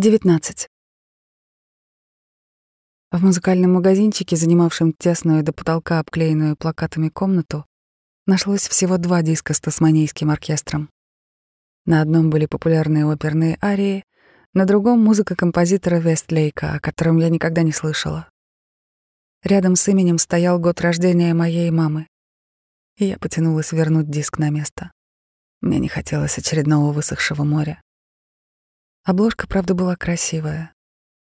19. В музыкальном магазинчике, занимавшем тесную до потолка обклеенную плакатами комнату, нашлось всего два диска с тасманийским оркестром. На одном были популярные оперные арии, на другом — музыка композитора Вестлейка, о котором я никогда не слышала. Рядом с именем стоял год рождения моей мамы, и я потянулась вернуть диск на место. Мне не хотелось очередного высохшего моря. Обложка, правда, была красивая.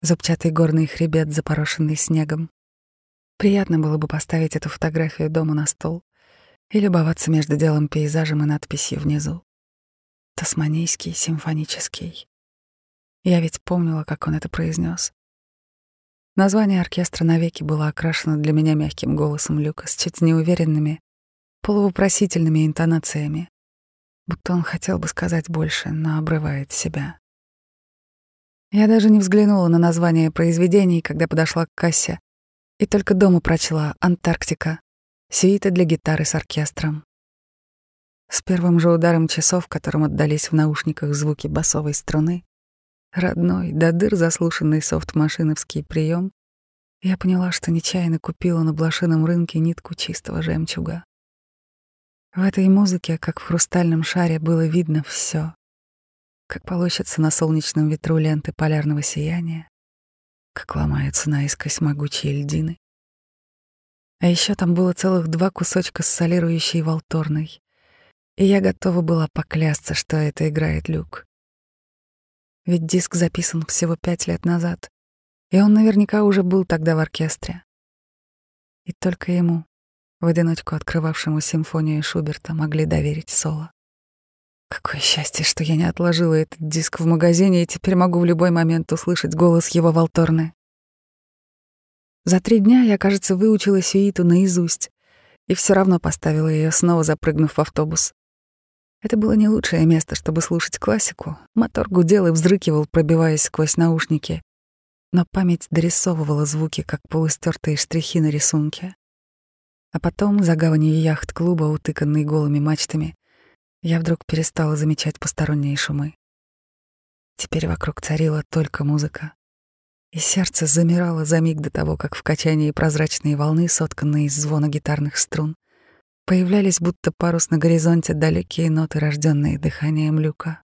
Зубчатый горный хребет, запорошенный снегом. Приятно было бы поставить эту фотографию дома на стол и любоваться между делом пейзажем и надписью внизу. Тасманийский симфонический. Я ведь помнила, как он это произнес. Название оркестра навеки было окрашено для меня мягким голосом Люка с чуть неуверенными, полувопросительными интонациями, будто он хотел бы сказать больше, но обрывает себя. Я даже не взглянула на название произведений, когда подошла к кассе, и только дома прочла «Антарктика», сюита для гитары с оркестром. С первым же ударом часов, которым отдались в наушниках звуки басовой струны, родной, до дыр заслушанный софт-машиновский прием, я поняла, что нечаянно купила на блошином рынке нитку чистого жемчуга. В этой музыке, как в хрустальном шаре, было видно все как полощется на солнечном ветру ленты полярного сияния, как ломаются наискось могучие льдины. А еще там было целых два кусочка с солирующей волторной, и я готова была поклясться, что это играет Люк. Ведь диск записан всего пять лет назад, и он наверняка уже был тогда в оркестре. И только ему, в одиночку открывавшему симфонию Шуберта, могли доверить соло. Какое счастье, что я не отложила этот диск в магазине и теперь могу в любой момент услышать голос его Волторны. За три дня я, кажется, выучила сюиту наизусть и все равно поставила ее, снова запрыгнув в автобус. Это было не лучшее место, чтобы слушать классику. Мотор гудел и взрыкивал, пробиваясь сквозь наушники. Но память дорисовывала звуки, как полустертые штрихи на рисунке. А потом, за гаванью яхт-клуба, утыканный голыми мачтами, я вдруг перестала замечать посторонние шумы. Теперь вокруг царила только музыка. И сердце замирало за миг до того, как в качании прозрачные волны, сотканные из звона гитарных струн, появлялись будто парус на горизонте далекие ноты, рожденные дыханием люка.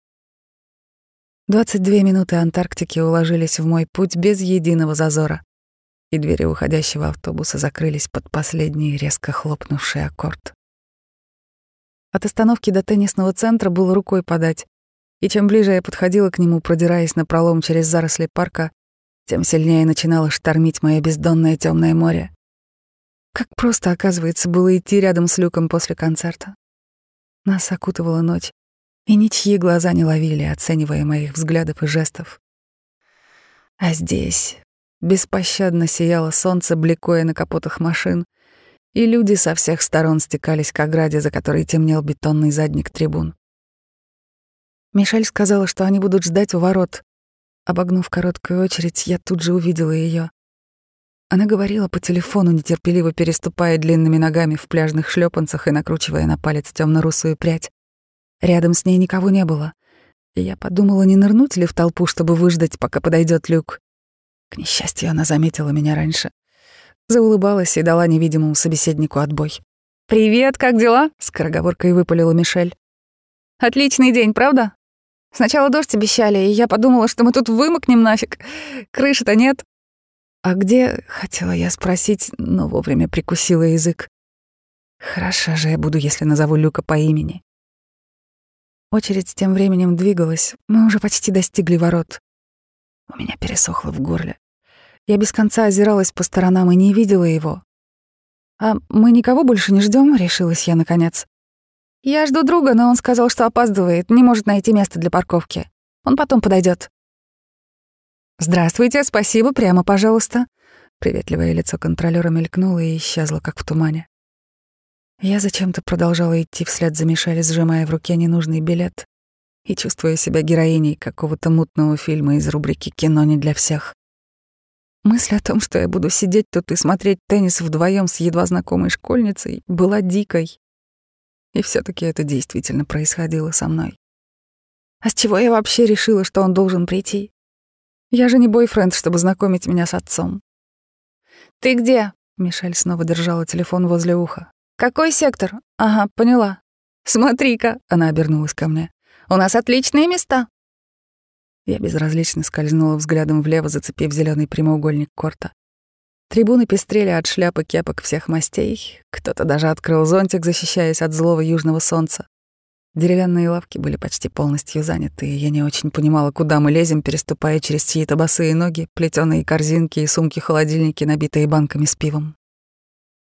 Двадцать две минуты Антарктики уложились в мой путь без единого зазора, и двери уходящего автобуса закрылись под последний резко хлопнувший аккорд. От остановки до теннисного центра было рукой подать, и чем ближе я подходила к нему, продираясь на пролом через заросли парка, тем сильнее начинало штормить мое бездонное темное море. Как просто, оказывается, было идти рядом с люком после концерта. Нас окутывала ночь, и ничьи глаза не ловили, оценивая моих взглядов и жестов. А здесь беспощадно сияло солнце, бликуя на капотах машин, и люди со всех сторон стекались к ограде, за которой темнел бетонный задник трибун. Мишель сказала, что они будут ждать у ворот. Обогнув короткую очередь, я тут же увидела ее. Она говорила по телефону, нетерпеливо переступая длинными ногами в пляжных шлепанцах и накручивая на палец темно-русую прядь. Рядом с ней никого не было, и я подумала, не нырнуть ли в толпу, чтобы выждать, пока подойдет люк. К несчастью, она заметила меня раньше. Заулыбалась и дала невидимому собеседнику отбой. «Привет, как дела?» — скороговоркой выпалила Мишель. «Отличный день, правда? Сначала дождь обещали, и я подумала, что мы тут вымокнем нафиг. Крыши-то нет». «А где?» — хотела я спросить, но вовремя прикусила язык. «Хороша же я буду, если назову Люка по имени». Очередь тем временем двигалась, мы уже почти достигли ворот. У меня пересохло в горле. Я без конца озиралась по сторонам и не видела его. «А мы никого больше не ждем, решилась я наконец. «Я жду друга, но он сказал, что опаздывает, не может найти место для парковки. Он потом подойдет. «Здравствуйте, спасибо, прямо, пожалуйста». Приветливое лицо контролёра мелькнуло и исчезло, как в тумане. Я зачем-то продолжала идти вслед за Мишель, сжимая в руке ненужный билет и чувствуя себя героиней какого-то мутного фильма из рубрики «Кино не для всех». Мысль о том, что я буду сидеть тут и смотреть теннис вдвоем с едва знакомой школьницей, была дикой. И все таки это действительно происходило со мной. А с чего я вообще решила, что он должен прийти? Я же не бойфренд, чтобы знакомить меня с отцом. «Ты где?» — Мишель снова держала телефон возле уха. «Какой сектор? Ага, поняла. Смотри-ка!» — она обернулась ко мне. «У нас отличные места!» Я безразлично скользнула взглядом влево, зацепив зеленый прямоугольник корта. Трибуны пестрели от шляпы кепок всех мастей. Кто-то даже открыл зонтик, защищаясь от злого южного солнца. Деревянные лавки были почти полностью заняты, и я не очень понимала, куда мы лезем, переступая через чьи-то босые ноги, плетеные корзинки и сумки-холодильники, набитые банками с пивом.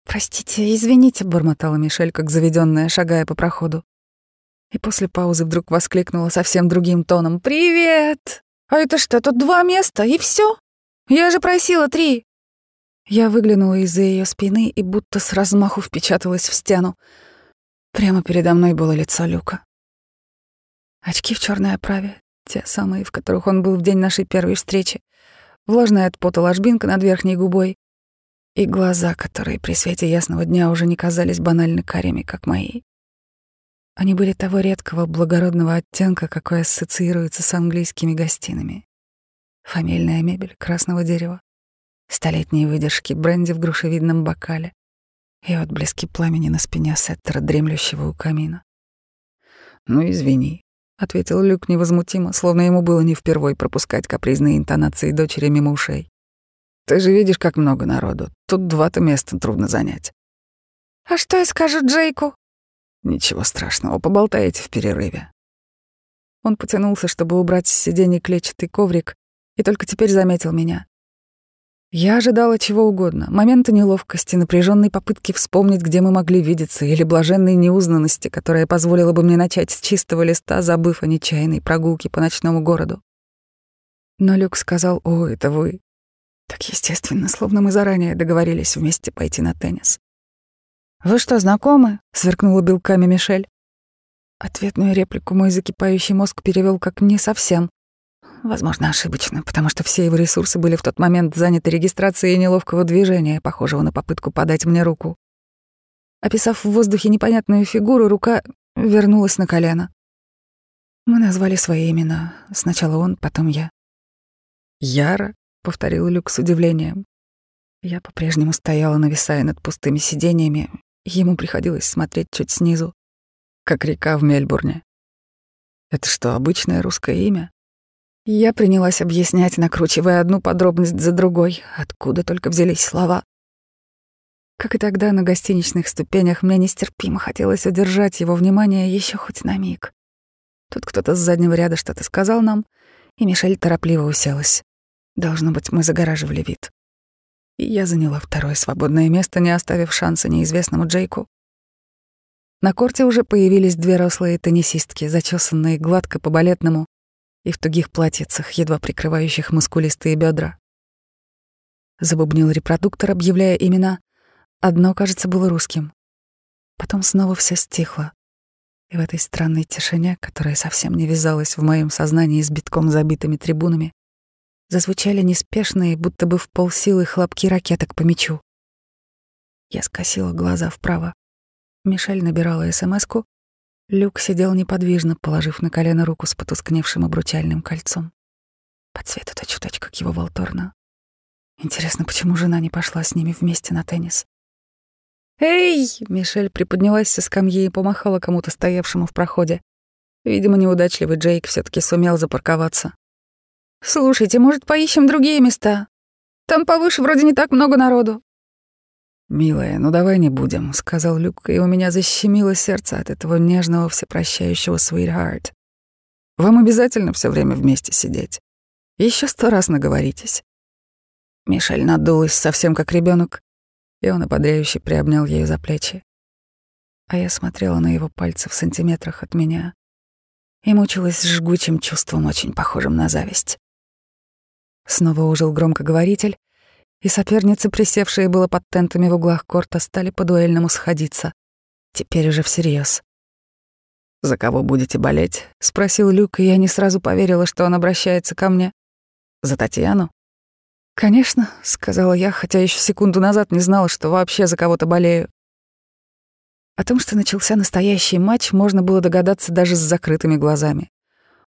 «Простите, извините», — бормотала Мишель, как заведенная, шагая по проходу. И после паузы вдруг воскликнула совсем другим тоном. «Привет! А это что, тут два места, и все? Я же просила три!» Я выглянула из-за ее спины и будто с размаху впечаталась в стену. Прямо передо мной было лицо Люка. Очки в черной оправе, те самые, в которых он был в день нашей первой встречи, влажная от пота ложбинка над верхней губой и глаза, которые при свете ясного дня уже не казались банально карими, как мои. Они были того редкого благородного оттенка, какой ассоциируется с английскими гостинами. Фамильная мебель красного дерева, столетние выдержки бренди в грушевидном бокале и отблески пламени на спине Сеттера, дремлющего у камина. «Ну, извини», — ответил Люк невозмутимо, словно ему было не впервой пропускать капризные интонации дочери мимо ушей. «Ты же видишь, как много народу. Тут два-то места трудно занять». «А что я скажу Джейку?» Ничего страшного, поболтаете в перерыве. Он потянулся, чтобы убрать с сиденья клетчатый коврик, и только теперь заметил меня. Я ожидала чего угодно. Момента неловкости, напряженной попытки вспомнить, где мы могли видеться, или блаженной неузнанности, которая позволила бы мне начать с чистого листа, забыв о нечаянной прогулке по ночному городу. Но Люк сказал, «О, это вы». Так естественно, словно мы заранее договорились вместе пойти на теннис. «Вы что, знакомы?» — сверкнула белками Мишель. Ответную реплику мой закипающий мозг перевел как «не совсем». Возможно, ошибочно, потому что все его ресурсы были в тот момент заняты регистрацией неловкого движения, похожего на попытку подать мне руку. Описав в воздухе непонятную фигуру, рука вернулась на колено. Мы назвали свои имена. Сначала он, потом я. «Яра?» — повторил Люк с удивлением. Я по-прежнему стояла, нависая над пустыми сиденьями, Ему приходилось смотреть чуть снизу, как река в Мельбурне. Это что, обычное русское имя? Я принялась объяснять, накручивая одну подробность за другой, откуда только взялись слова. Как и тогда на гостиничных ступенях, мне нестерпимо хотелось удержать его внимание еще хоть на миг. Тут кто-то с заднего ряда что-то сказал нам, и Мишель торопливо уселась. Должно быть, мы загораживали вид и я заняла второе свободное место, не оставив шанса неизвестному Джейку. На корте уже появились две рослые теннисистки, зачесанные гладко по-балетному и в тугих платьицах, едва прикрывающих мускулистые бедра. Забубнил репродуктор, объявляя имена. Одно, кажется, было русским. Потом снова все стихло. И в этой странной тишине, которая совсем не вязалась в моем сознании с битком забитыми трибунами, зазвучали неспешные, будто бы в полсилы хлопки ракеток по мячу. Я скосила глаза вправо. Мишель набирала СМСку. Люк сидел неподвижно, положив на колено руку с потускневшим обручальным кольцом. По цвету точь-в-точь, как его Волторна. Интересно, почему жена не пошла с ними вместе на теннис? «Эй!» — Мишель приподнялась со скамьи и помахала кому-то стоявшему в проходе. Видимо, неудачливый Джейк все таки сумел запарковаться. «Слушайте, может, поищем другие места? Там повыше вроде не так много народу». «Милая, ну давай не будем», — сказал Люк, и у меня защемило сердце от этого нежного всепрощающего sweetheart. «Вам обязательно все время вместе сидеть. Еще сто раз наговоритесь». Мишель надулась совсем как ребенок, и он ободряюще приобнял ее за плечи. А я смотрела на его пальцы в сантиметрах от меня и мучилась жгучим чувством, очень похожим на зависть. Снова ужил громкоговоритель, и соперницы, присевшие было под тентами в углах корта, стали по-дуэльному сходиться. Теперь уже всерьез. «За кого будете болеть?» — спросил Люк, и я не сразу поверила, что он обращается ко мне. «За Татьяну?» «Конечно», — сказала я, хотя еще секунду назад не знала, что вообще за кого-то болею. О том, что начался настоящий матч, можно было догадаться даже с закрытыми глазами.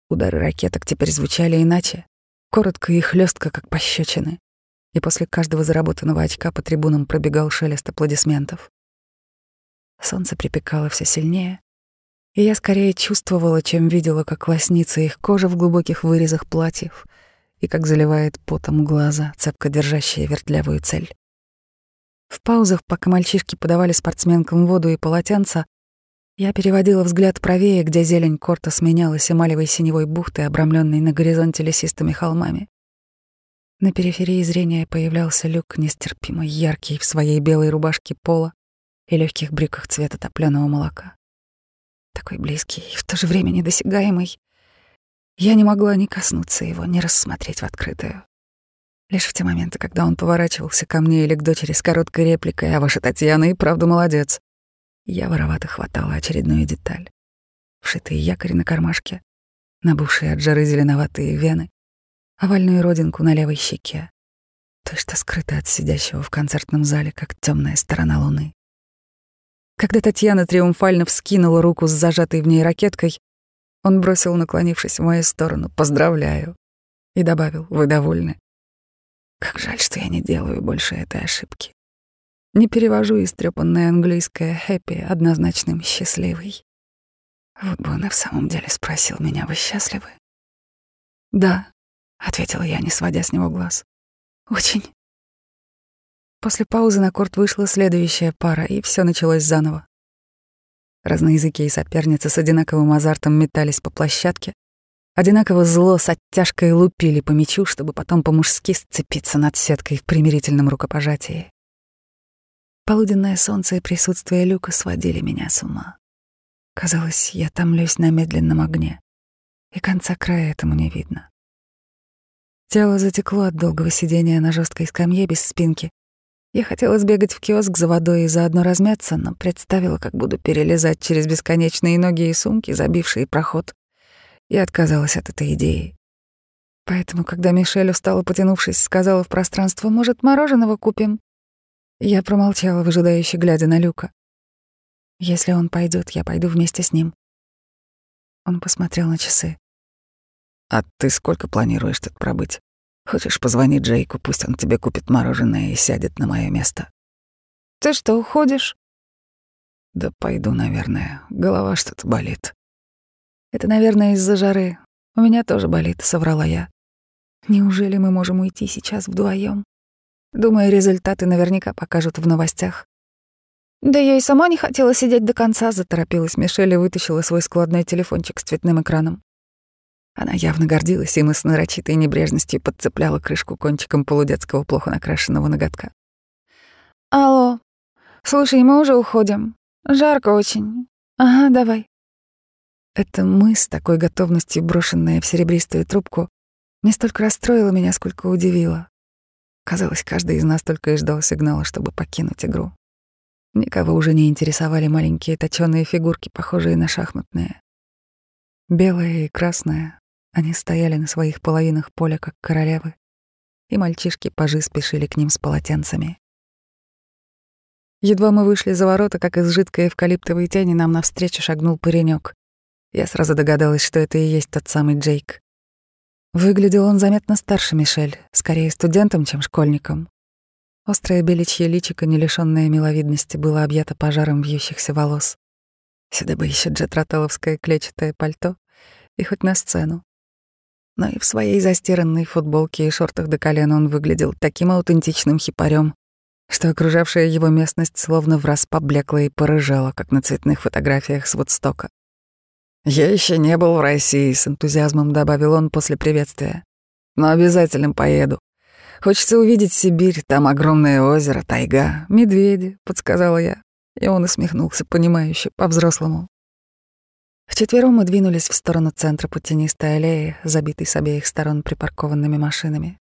Удары ракеток теперь звучали иначе, коротко и хлестко, как пощечины, и после каждого заработанного очка по трибунам пробегал шелест аплодисментов. Солнце припекало все сильнее, и я скорее чувствовала, чем видела, как лоснится их кожа в глубоких вырезах платьев и как заливает потом глаза, цепко держащие вертлявую цель. В паузах, пока мальчишки подавали спортсменкам воду и полотенца, я переводила взгляд правее, где зелень корта сменялась эмалевой синевой бухтой, обрамленной на горизонте лесистыми холмами. На периферии зрения появлялся люк, нестерпимо яркий в своей белой рубашке пола и легких брюках цвета топленого молока. Такой близкий и в то же время недосягаемый. Я не могла ни коснуться его, ни рассмотреть в открытую. Лишь в те моменты, когда он поворачивался ко мне или к дочери с короткой репликой «А ваша Татьяна и правда молодец», я воровато хватала очередную деталь. Вшитые якори на кармашке, набухшие от жары зеленоватые вены, овальную родинку на левой щеке, той, что скрыта от сидящего в концертном зале, как темная сторона луны. Когда Татьяна триумфально вскинула руку с зажатой в ней ракеткой, он бросил, наклонившись в мою сторону, «Поздравляю!» и добавил, «Вы довольны?» Как жаль, что я не делаю больше этой ошибки. Не перевожу истрепанное английское «happy» однозначным «счастливый». Вот бы он и в самом деле спросил меня, вы счастливы? «Да», — ответила я, не сводя с него глаз. «Очень». После паузы на корт вышла следующая пара, и все началось заново. Разноязыки и соперницы с одинаковым азартом метались по площадке, одинаково зло с оттяжкой лупили по мячу, чтобы потом по-мужски сцепиться над сеткой в примирительном рукопожатии. Полуденное солнце и присутствие люка сводили меня с ума. Казалось, я томлюсь на медленном огне, и конца края этому не видно. Тело затекло от долгого сидения на жесткой скамье без спинки. Я хотела сбегать в киоск за водой и заодно размяться, но представила, как буду перелезать через бесконечные ноги и сумки, забившие проход, и отказалась от этой идеи. Поэтому, когда Мишель, устало потянувшись, сказала в пространство, «Может, мороженого купим?» Я промолчала, выжидающе глядя на Люка. Если он пойдет, я пойду вместе с ним. Он посмотрел на часы. «А ты сколько планируешь тут пробыть? Хочешь позвонить Джейку, пусть он тебе купит мороженое и сядет на мое место?» «Ты что, уходишь?» «Да пойду, наверное. Голова что-то болит». «Это, наверное, из-за жары. У меня тоже болит», — соврала я. «Неужели мы можем уйти сейчас вдвоем? Думаю, результаты наверняка покажут в новостях. Да я и сама не хотела сидеть до конца, заторопилась Мишель и вытащила свой складной телефончик с цветным экраном. Она явно гордилась им и с нарочитой небрежностью подцепляла крышку кончиком полудетского плохо накрашенного ноготка. «Алло, слушай, мы уже уходим. Жарко очень. Ага, давай». Это мы с такой готовностью, брошенная в серебристую трубку, не столько расстроила меня, сколько удивила. Казалось, каждый из нас только и ждал сигнала, чтобы покинуть игру. Никого уже не интересовали маленькие точёные фигурки, похожие на шахматные. Белая и красная, они стояли на своих половинах поля, как королевы, и мальчишки-пажи спешили к ним с полотенцами. Едва мы вышли за ворота, как из жидкой эвкалиптовой тени нам навстречу шагнул паренек. Я сразу догадалась, что это и есть тот самый Джейк. Выглядел он заметно старше Мишель, скорее студентом, чем школьником. Острое беличье личико, не лишённое миловидности, было объято пожаром вьющихся волос. Сюда бы еще джетротеловское клетчатое пальто и хоть на сцену. Но и в своей застиранной футболке и шортах до колена он выглядел таким аутентичным хипарем, что окружавшая его местность словно в раз поблекла и порыжала, как на цветных фотографиях с Вудстока. «Я еще не был в России», — с энтузиазмом добавил он после приветствия. «Но обязательно поеду. Хочется увидеть Сибирь, там огромное озеро, тайга, медведи», — подсказала я. И он усмехнулся, понимающе, по-взрослому. Вчетвером мы двинулись в сторону центра по тенистой аллеи, забитой с обеих сторон припаркованными машинами.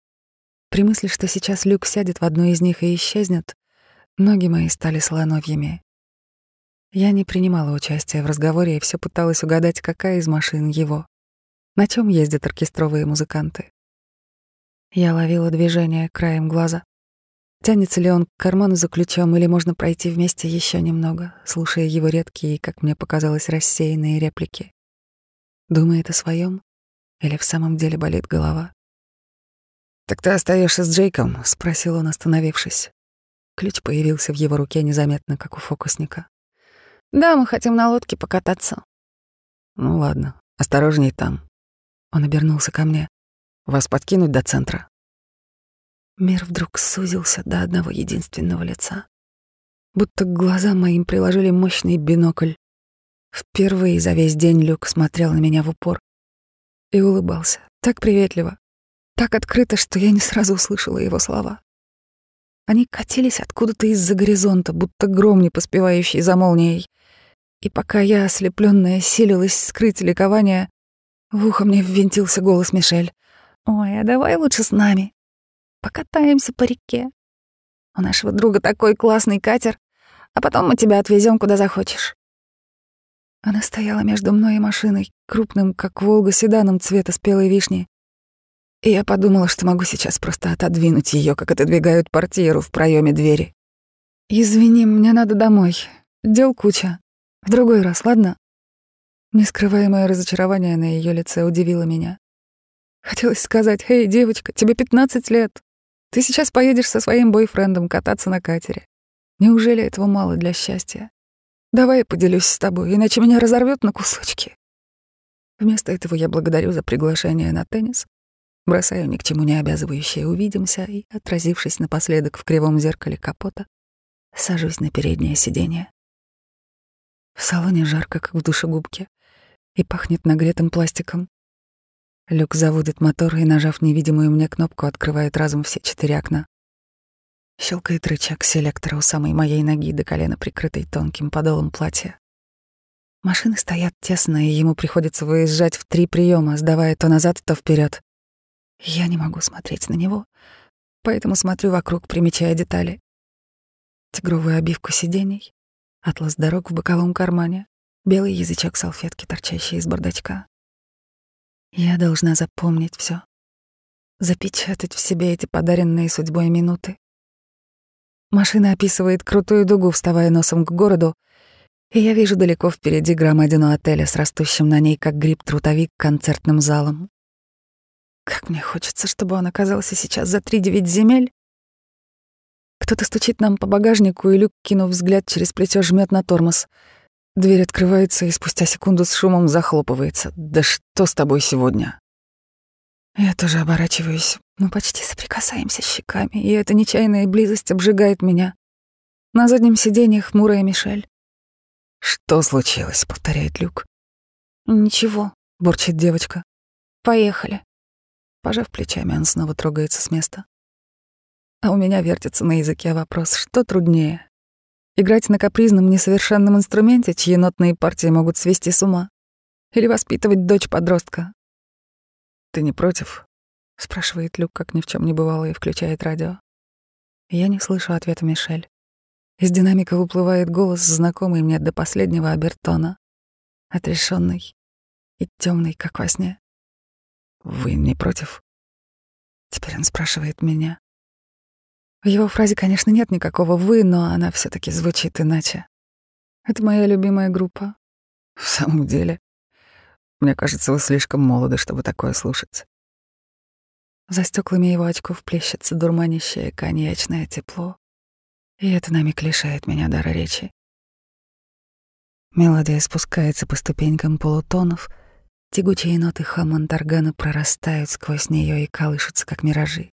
При мысли, что сейчас Люк сядет в одну из них и исчезнет, ноги мои стали слоновьями. Я не принимала участия в разговоре и все пыталась угадать, какая из машин его. На чем ездят оркестровые музыканты. Я ловила движение краем глаза. Тянется ли он к карману за ключом, или можно пройти вместе еще немного, слушая его редкие, как мне показалось, рассеянные реплики. Думает о своем, или в самом деле болит голова? «Так ты остаешься с Джейком?» — спросил он, остановившись. Ключ появился в его руке незаметно, как у фокусника. «Да, мы хотим на лодке покататься». «Ну ладно, осторожней там». Он обернулся ко мне. «Вас подкинуть до центра?» Мир вдруг сузился до одного единственного лица. Будто к глазам моим приложили мощный бинокль. Впервые за весь день Люк смотрел на меня в упор и улыбался, так приветливо, так открыто, что я не сразу услышала его слова. Они катились откуда-то из-за горизонта, будто гром, не поспевающий за молнией. И пока я, ослепленная, силилась скрыть ликование, в ухо мне ввинтился голос Мишель. «Ой, а давай лучше с нами. Покатаемся по реке. У нашего друга такой классный катер, а потом мы тебя отвезем куда захочешь. Она стояла между мной и машиной, крупным, как Волга, седаном цвета спелой вишни. И я подумала, что могу сейчас просто отодвинуть ее, как отодвигают портьеру в проеме двери. «Извини, мне надо домой. Дел куча. В другой раз, ладно?» Нескрываемое разочарование на ее лице удивило меня. Хотелось сказать, «Эй, девочка, тебе 15 лет. Ты сейчас поедешь со своим бойфрендом кататься на катере. Неужели этого мало для счастья? Давай я поделюсь с тобой, иначе меня разорвет на кусочки. Вместо этого я благодарю за приглашение на теннис, бросаю ни к чему не обязывающее «увидимся» и, отразившись напоследок в кривом зеркале капота, сажусь на переднее сиденье. В салоне жарко, как в душегубке, и пахнет нагретым пластиком. Люк заводит мотор и, нажав невидимую мне кнопку, открывает разом все четыре окна. Щелкает рычаг селектора у самой моей ноги до колена, прикрытой тонким подолом платья. Машины стоят тесно, и ему приходится выезжать в три приема, сдавая то назад, то вперед. Я не могу смотреть на него, поэтому смотрю вокруг, примечая детали. Тигровую обивку сидений, атлас дорог в боковом кармане, белый язычок салфетки, торчащий из бардачка. Я должна запомнить все, запечатать в себе эти подаренные судьбой минуты. Машина описывает крутую дугу, вставая носом к городу, и я вижу далеко впереди громадину отеля с растущим на ней, как гриб-трутовик, концертным залом. Как мне хочется, чтобы он оказался сейчас за три девять земель. Кто-то стучит нам по багажнику, и Люк, кинув взгляд через плечо, жмет на тормоз — Дверь открывается и спустя секунду с шумом захлопывается. «Да что с тобой сегодня?» Я тоже оборачиваюсь. Мы почти соприкасаемся щеками, и эта нечаянная близость обжигает меня. На заднем сиденье хмурая Мишель. «Что случилось?» — повторяет Люк. «Ничего», — бурчит девочка. «Поехали». Пожав плечами, он снова трогается с места. А у меня вертится на языке вопрос, что труднее Играть на капризном, несовершенном инструменте, чьи нотные партии могут свести с ума? Или воспитывать дочь подростка? «Ты не против?» — спрашивает Люк, как ни в чем не бывало, и включает радио. Я не слышу ответа Мишель. Из динамика выплывает голос, знакомый мне до последнего обертона, отрешенный и темный, как во сне. «Вы не против?» Теперь он спрашивает меня. В его фразе, конечно, нет никакого «вы», но она все таки звучит иначе. Это моя любимая группа. В самом деле, мне кажется, вы слишком молоды, чтобы такое слушать. За стеклами его очков плещется дурманящее коньячное тепло, и это на миг лишает меня дара речи. Мелодия спускается по ступенькам полутонов, тягучие ноты хаммонд-органа прорастают сквозь нее и колышутся, как миражи.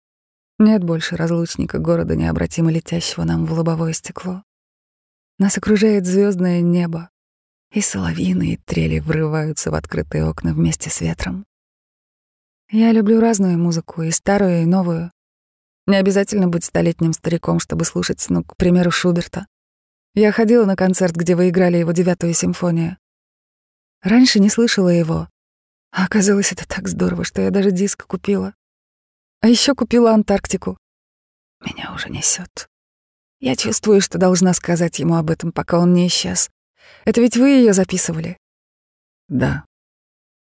Нет больше разлучника города, необратимо летящего нам в лобовое стекло. Нас окружает звездное небо, и соловьиные трели врываются в открытые окна вместе с ветром. Я люблю разную музыку, и старую, и новую. Не обязательно быть столетним стариком, чтобы слушать, ну, к примеру, Шуберта. Я ходила на концерт, где вы играли его девятую симфонию. Раньше не слышала его, а оказалось это так здорово, что я даже диск купила. А еще купила Антарктику. Меня уже несет. Я чувствую, что должна сказать ему об этом, пока он не исчез. Это ведь вы ее записывали? Да.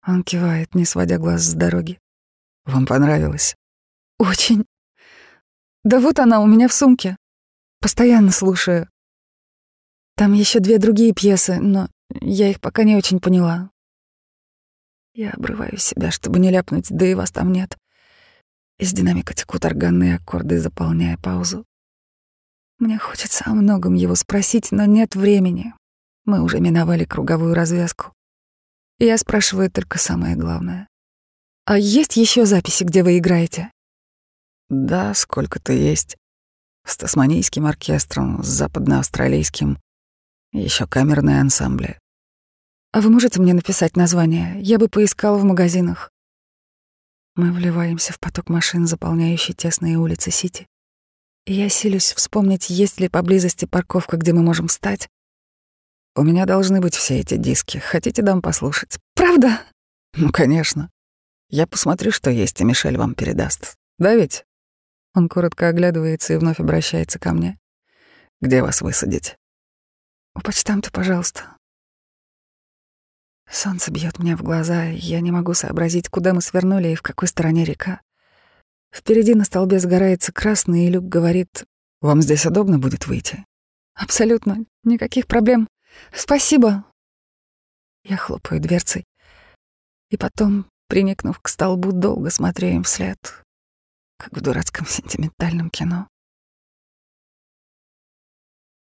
Он кивает, не сводя глаз с дороги. Вам понравилось? Очень. Да вот она у меня в сумке. Постоянно слушаю. Там еще две другие пьесы, но я их пока не очень поняла. Я обрываю себя, чтобы не ляпнуть, да и вас там нет. Из динамика текут органные аккорды, заполняя паузу. Мне хочется о многом его спросить, но нет времени. Мы уже миновали круговую развязку. Я спрашиваю только самое главное. А есть еще записи, где вы играете? Да, сколько-то есть. С тасманийским оркестром, с западноавстралийским, еще камерные ансамбли. А вы можете мне написать название? Я бы поискала в магазинах. Мы вливаемся в поток машин, заполняющий тесные улицы Сити. И я силюсь вспомнить, есть ли поблизости парковка, где мы можем встать. У меня должны быть все эти диски. Хотите, дам послушать? Правда? Ну, конечно. Я посмотрю, что есть, и Мишель вам передаст. Да ведь? Он коротко оглядывается и вновь обращается ко мне. Где вас высадить? У почтамта, пожалуйста. Солнце бьет мне в глаза, и я не могу сообразить, куда мы свернули и в какой стороне река. Впереди на столбе сгорается красный, и Люк говорит, «Вам здесь удобно будет выйти?» «Абсолютно, никаких проблем. Спасибо». Я хлопаю дверцей, и потом, приникнув к столбу, долго смотрю им вслед, как в дурацком сентиментальном кино.